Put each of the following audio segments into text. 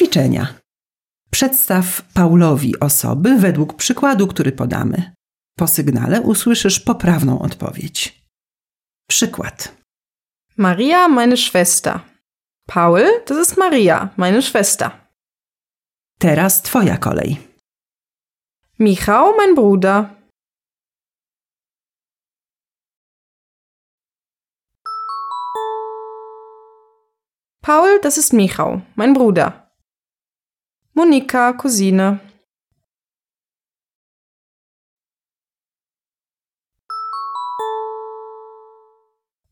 ćwiczenia. Przedstaw Paulowi osoby według przykładu, który podamy. Po sygnale usłyszysz poprawną odpowiedź. Przykład. Maria, meine Schwester. Paul, das ist Maria, meine Schwester. Teraz twoja kolej. Michał, mein Bruder. Paul, das ist Michał, mein Bruder. Monika, Cousine.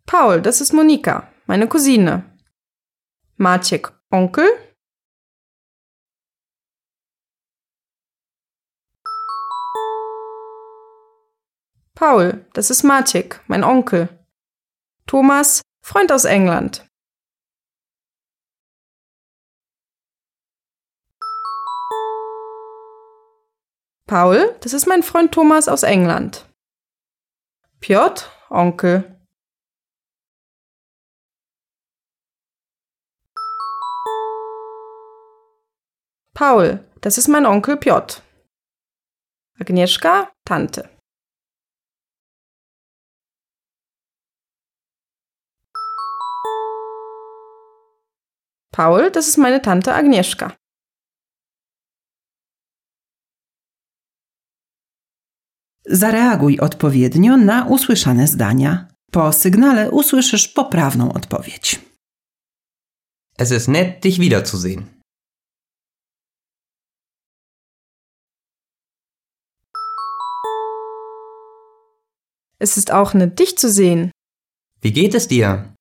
Paul, das ist Monika, meine Cousine. Maciek, Onkel. Paul, das ist Maciek, mein Onkel. Thomas, Freund aus England. Paul, das ist mein Freund Thomas aus England. Piotr, Onkel. Paul, das ist mein Onkel Piotr. Agnieszka, Tante. Paul, das ist meine Tante Agnieszka. Zareaguj odpowiednio na usłyszane zdania. Po sygnale usłyszysz poprawną odpowiedź. Es ist nett, dich wiederzusehen. Es ist auch nett, dich zu sehen. Wie geht es dir?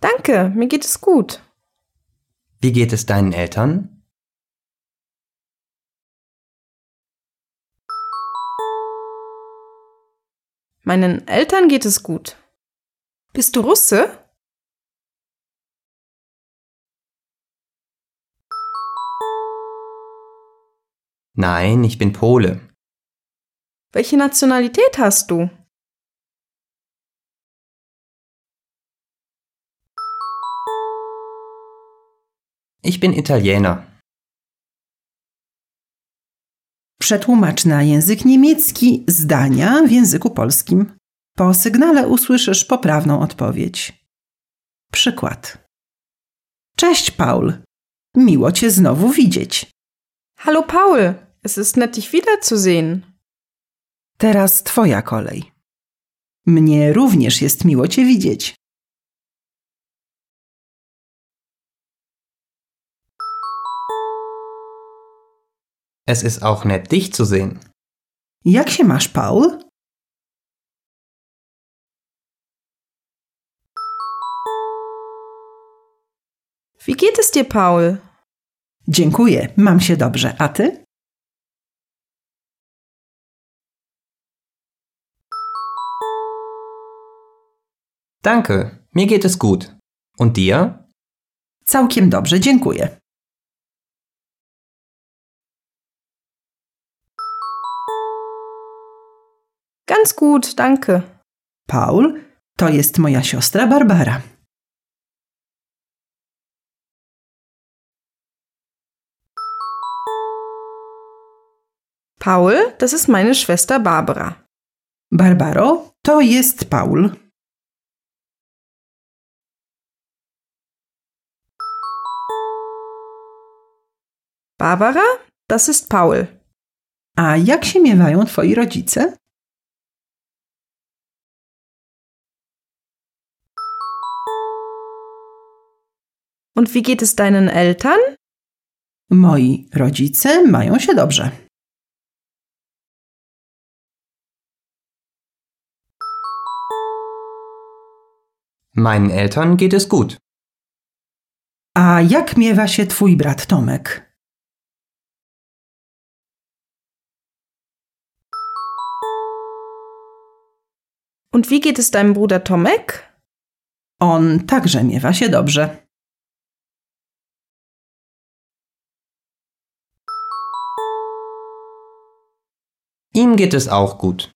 Danke, mir geht es gut. Wie geht es deinen Eltern? Meinen Eltern geht es gut. Bist du Russe? Nein, ich bin Pole. Welche Nationalität hast du? Ich bin Italiener. Przetłumacz na język niemiecki zdania w języku polskim. Po sygnale usłyszysz poprawną odpowiedź. Przykład. Cześć, Paul. Miło cię znowu widzieć. Hallo Paul, es ist nett, dich wiederzusehen. Teraz twoja kolej. Mnie również jest miło cię widzieć. Es ist auch nett, dich zu sehen. Jak się masz, Paul? Wie geht es dir, Paul? Dziękuję, mam się dobrze. A ty? Danke, mir geht es gut. Und dir? Całkiem dobrze, dziękuję. Ganz gut, danke. Paul, to jest moja siostra Barbara. Paul, das ist meine Schwester Barbara. Barbaro, to jest Paul. Barbara, das ist Paul. A jak się miewają twoi rodzice? Und wie geht es deinen Eltern? Moi rodzice mają się dobrze. Meinen Eltern geht es gut. A jak miewa się twój brat Tomek? Und wie geht es deinem Bruder Tomek? On także miewa się dobrze. Ihm geht es auch gut.